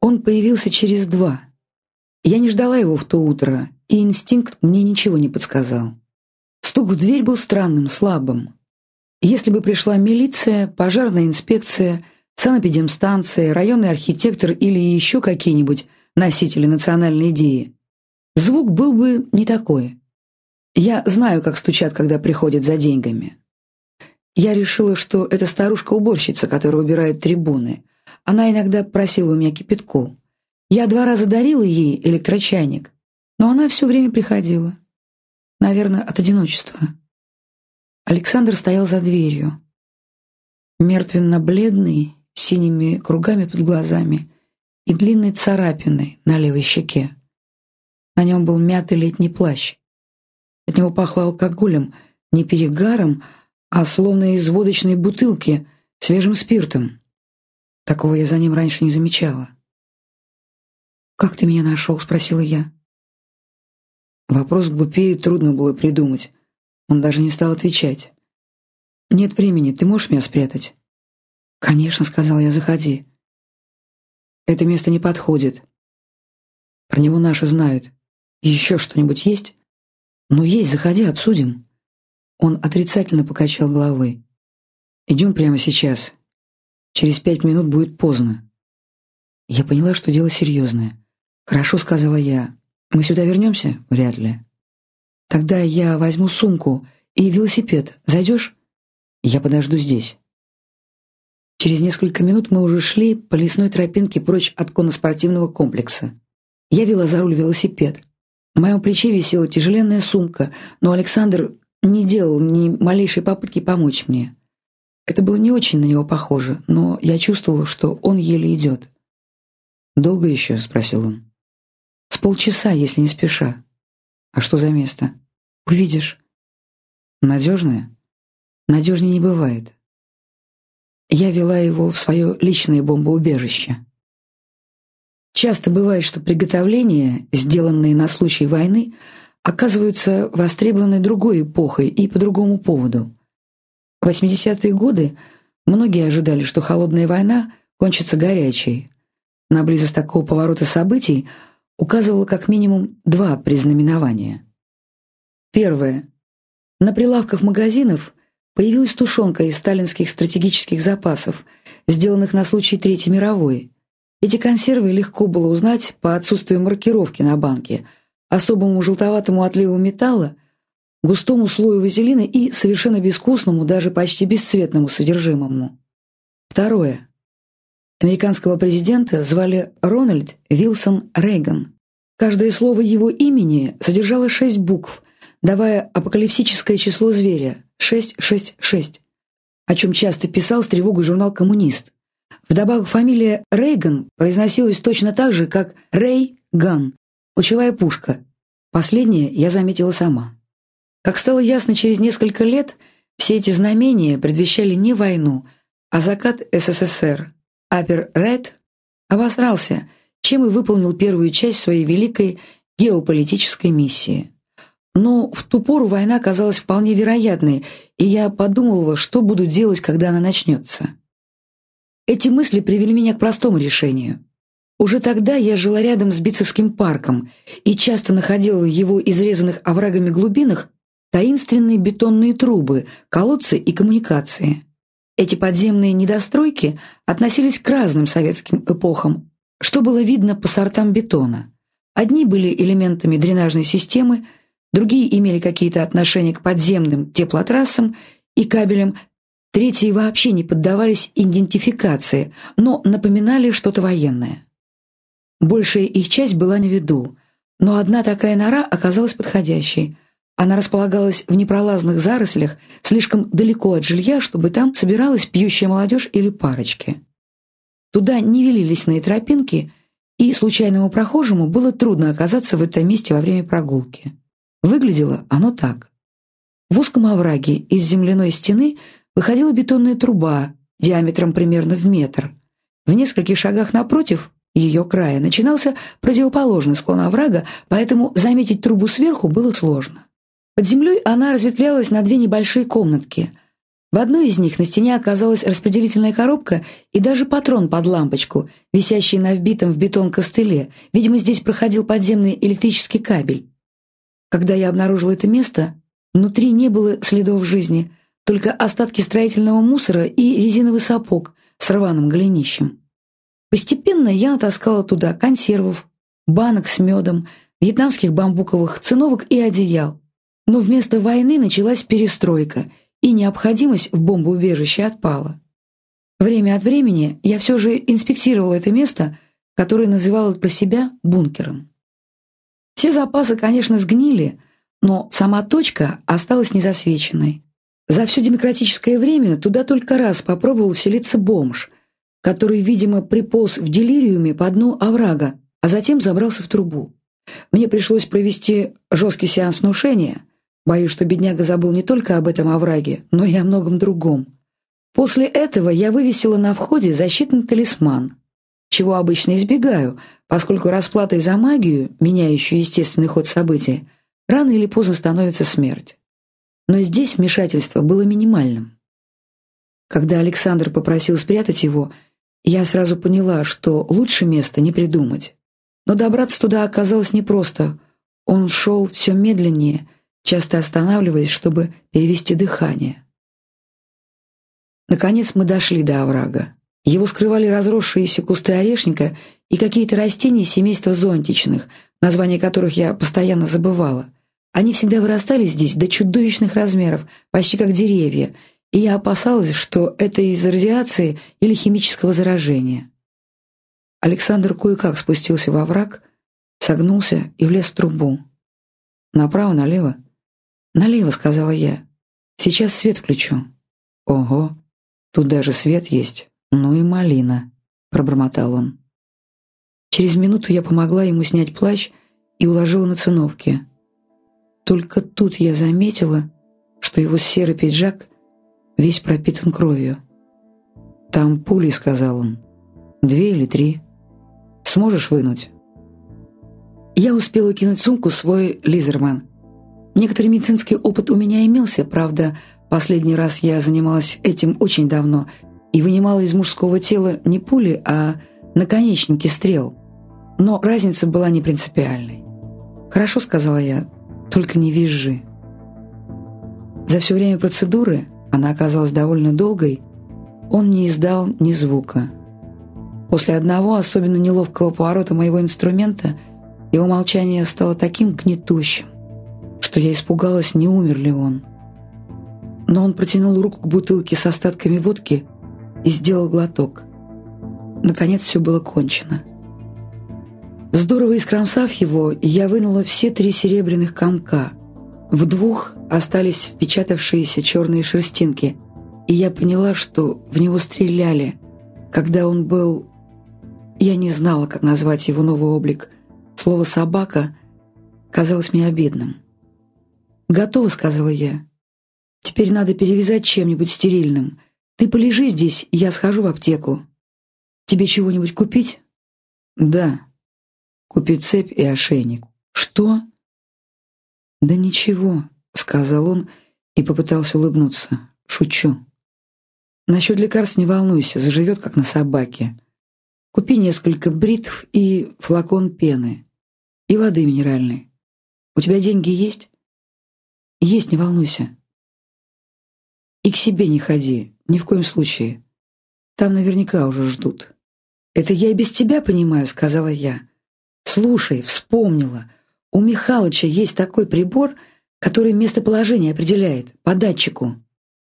Он появился через два. Я не ждала его в то утро, и инстинкт мне ничего не подсказал. Стук в дверь был странным, слабым. Если бы пришла милиция, пожарная инспекция, санэпидемстанция, районный архитектор или еще какие-нибудь носители национальной идеи, звук был бы не такой. Я знаю, как стучат, когда приходят за деньгами. Я решила, что это старушка-уборщица, которая убирает трибуны. Она иногда просила у меня кипятку. Я два раза дарила ей электрочайник, но она все время приходила. Наверное, от одиночества. Александр стоял за дверью. Мертвенно-бледный, с синими кругами под глазами и длинной царапиной на левой щеке. На нем был мятый летний плащ. От него пахло алкоголем, не перегаром, а словно из водочной бутылки, свежим спиртом. Такого я за ним раньше не замечала. «Как ты меня нашел?» — спросила я. Вопрос глупее трудно было придумать. Он даже не стал отвечать. «Нет времени, ты можешь меня спрятать?» «Конечно», — сказал я, — «заходи». «Это место не подходит. Про него наши знают. Еще что-нибудь есть?» «Ну, есть, заходи, обсудим». Он отрицательно покачал головой. «Идем прямо сейчас. Через пять минут будет поздно». Я поняла, что дело серьезное. «Хорошо», — сказала я. «Мы сюда вернемся?» «Вряд ли». «Тогда я возьму сумку и велосипед. Зайдешь?» «Я подожду здесь». Через несколько минут мы уже шли по лесной тропинке прочь от конноспортивного комплекса. Я вела за руль велосипед. На моем плече висела тяжеленная сумка, но Александр не делал ни малейшей попытки помочь мне. Это было не очень на него похоже, но я чувствовала, что он еле идет. «Долго еще?» — спросил он. «С полчаса, если не спеша». «А что за место?» «Увидишь». «Надежное?» «Надежнее не бывает». Я вела его в свое личное бомбоубежище. Часто бывает, что приготовления, сделанные на случай войны, оказываются востребованы другой эпохой и по другому поводу. В 80-е годы многие ожидали, что холодная война кончится горячей. На близость такого поворота событий указывало как минимум два признаменования. Первое. На прилавках магазинов появилась тушенка из сталинских стратегических запасов, сделанных на случай Третьей мировой – эти консервы легко было узнать по отсутствию маркировки на банке, особому желтоватому отливу металла, густому слою вазелина и совершенно безвкусному, даже почти бесцветному содержимому. Второе. Американского президента звали Рональд Вилсон Рейган. Каждое слово его имени содержало шесть букв, давая апокалипсическое число зверя – 666, о чем часто писал с тревогой журнал «Коммунист». Вдобавок фамилия Рейган произносилась точно так же, как Рей-Ган, лучевая пушка. Последнее я заметила сама. Как стало ясно через несколько лет, все эти знамения предвещали не войну, а закат СССР. Апер Ред обосрался, чем и выполнил первую часть своей великой геополитической миссии. Но в ту пору война казалась вполне вероятной, и я подумывала, что буду делать, когда она начнется. Эти мысли привели меня к простому решению. Уже тогда я жила рядом с Битцевским парком и часто находила в его изрезанных оврагами глубинах таинственные бетонные трубы, колодцы и коммуникации. Эти подземные недостройки относились к разным советским эпохам, что было видно по сортам бетона. Одни были элементами дренажной системы, другие имели какие-то отношения к подземным теплотрассам и кабелям Третьи вообще не поддавались идентификации, но напоминали что-то военное. Большая их часть была на виду, но одна такая нора оказалась подходящей. Она располагалась в непролазных зарослях, слишком далеко от жилья, чтобы там собиралась пьющая молодежь или парочки. Туда не вели лесные тропинки, и случайному прохожему было трудно оказаться в этом месте во время прогулки. Выглядело оно так. В узком овраге из земляной стены – выходила бетонная труба диаметром примерно в метр. В нескольких шагах напротив ее края начинался противоположный склон оврага, поэтому заметить трубу сверху было сложно. Под землей она разветвлялась на две небольшие комнатки. В одной из них на стене оказалась распределительная коробка и даже патрон под лампочку, висящий на вбитом в бетон костыле. Видимо, здесь проходил подземный электрический кабель. Когда я обнаружил это место, внутри не было следов жизни, только остатки строительного мусора и резиновый сапог с рваным голенищем. Постепенно я натаскала туда консервов, банок с медом, вьетнамских бамбуковых циновок и одеял. Но вместо войны началась перестройка, и необходимость в бомбоубежище отпала. Время от времени я все же инспектировала это место, которое называла про себя бункером. Все запасы, конечно, сгнили, но сама точка осталась незасвеченной. За все демократическое время туда только раз попробовал вселиться бомж, который, видимо, приполз в делириуме по дну оврага, а затем забрался в трубу. Мне пришлось провести жесткий сеанс внушения – Боюсь, что бедняга забыл не только об этом овраге, но и о многом другом. После этого я вывесила на входе защитный талисман, чего обычно избегаю, поскольку расплатой за магию, меняющую естественный ход событий, рано или поздно становится смерть. Но здесь вмешательство было минимальным. Когда Александр попросил спрятать его, я сразу поняла, что лучше места не придумать. Но добраться туда оказалось непросто. Он шел все медленнее — часто останавливаясь, чтобы перевести дыхание. Наконец мы дошли до оврага. Его скрывали разросшиеся кусты орешника и какие-то растения семейства зонтичных, названия которых я постоянно забывала. Они всегда вырастали здесь до чудовищных размеров, почти как деревья, и я опасалась, что это из-за радиации или химического заражения. Александр кое-как спустился во враг, согнулся и влез в трубу. Направо-налево «Налево», — сказала я. «Сейчас свет включу». «Ого, тут даже свет есть. Ну и малина», — пробормотал он. Через минуту я помогла ему снять плащ и уложила на циновки. Только тут я заметила, что его серый пиджак весь пропитан кровью. «Там пули», — сказал он. «Две или три. Сможешь вынуть?» Я успела кинуть сумку свой Лизерман — Некоторый медицинский опыт у меня имелся, правда, последний раз я занималась этим очень давно и вынимала из мужского тела не пули, а наконечники стрел. Но разница была не принципиальной. «Хорошо», — сказала я, — «только не визжи». За все время процедуры, она оказалась довольно долгой, он не издал ни звука. После одного особенно неловкого поворота моего инструмента его молчание стало таким гнетущим, что я испугалась, не умер ли он. Но он протянул руку к бутылке с остатками водки и сделал глоток. Наконец все было кончено. Здорово искромсав его, я вынула все три серебряных комка. В двух остались впечатавшиеся черные шерстинки, и я поняла, что в него стреляли, когда он был... Я не знала, как назвать его новый облик. Слово «собака» казалось мне обидным. «Готово», — сказала я. «Теперь надо перевязать чем-нибудь стерильным. Ты полежи здесь, я схожу в аптеку. Тебе чего-нибудь купить?» «Да. Купи цепь и ошейник». «Что?» «Да ничего», — сказал он и попытался улыбнуться. «Шучу. Насчет лекарств не волнуйся, заживет, как на собаке. Купи несколько бритв и флакон пены. И воды минеральной. У тебя деньги есть?» Есть, не волнуйся. И к себе не ходи, ни в коем случае. Там наверняка уже ждут. Это я и без тебя понимаю, сказала я. Слушай, вспомнила. У Михалыча есть такой прибор, который местоположение определяет по датчику.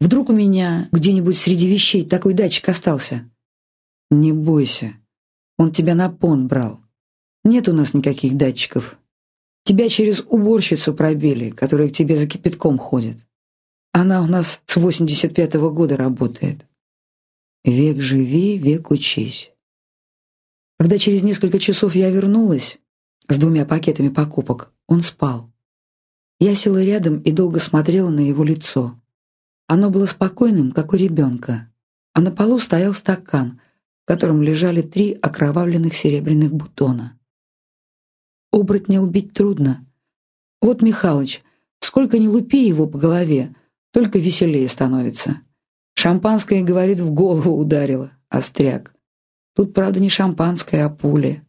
Вдруг у меня где-нибудь среди вещей такой датчик остался? Не бойся. Он тебя на пон брал. Нет у нас никаких датчиков. Тебя через уборщицу пробили, которая к тебе за кипятком ходит. Она у нас с 85-го года работает. Век живи, век учись. Когда через несколько часов я вернулась с двумя пакетами покупок, он спал. Я села рядом и долго смотрела на его лицо. Оно было спокойным, как у ребенка, а на полу стоял стакан, в котором лежали три окровавленных серебряных бутона. Оборотня убить трудно. Вот Михалыч, сколько ни лупи его по голове, только веселее становится. Шампанское, говорит, в голову ударило, остряк. Тут, правда, не шампанское, а пуля.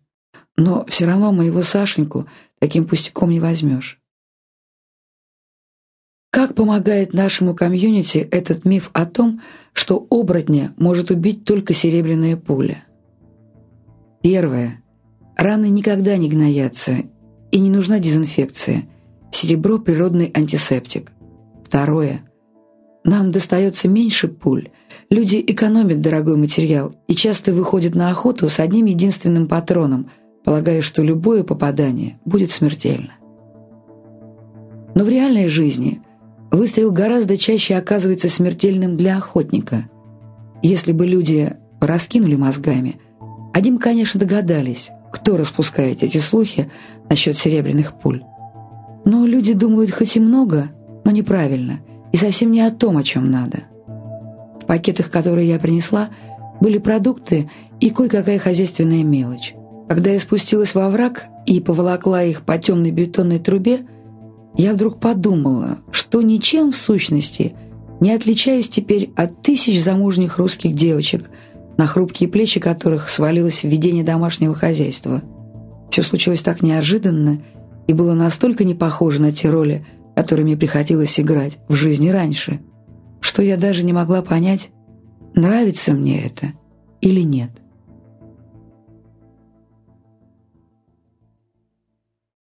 Но все равно моего Сашеньку таким пустяком не возьмешь. Как помогает нашему комьюнити этот миф о том, что оборотня может убить только серебряная пуля? Первое. Раны никогда не гноятся, и не нужна дезинфекция. Серебро – природный антисептик. Второе. Нам достается меньше пуль. Люди экономят дорогой материал и часто выходят на охоту с одним единственным патроном, полагая, что любое попадание будет смертельно. Но в реальной жизни выстрел гораздо чаще оказывается смертельным для охотника. Если бы люди раскинули мозгами, они бы, конечно, догадались, кто распускает эти слухи насчет серебряных пуль. Но люди думают хоть и много, но неправильно, и совсем не о том, о чем надо. В пакетах, которые я принесла, были продукты и кое-какая хозяйственная мелочь. Когда я спустилась во враг и поволокла их по темной бетонной трубе, я вдруг подумала, что ничем в сущности не отличаюсь теперь от тысяч замужних русских девочек, на хрупкие плечи которых свалилось введение домашнего хозяйства. Все случилось так неожиданно и было настолько не похоже на те роли, которые мне приходилось играть в жизни раньше, что я даже не могла понять, нравится мне это или нет.